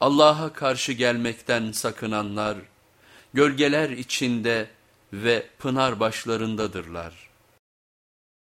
Allah'a karşı gelmekten sakınanlar, gölgeler içinde ve pınar başlarındadırlar.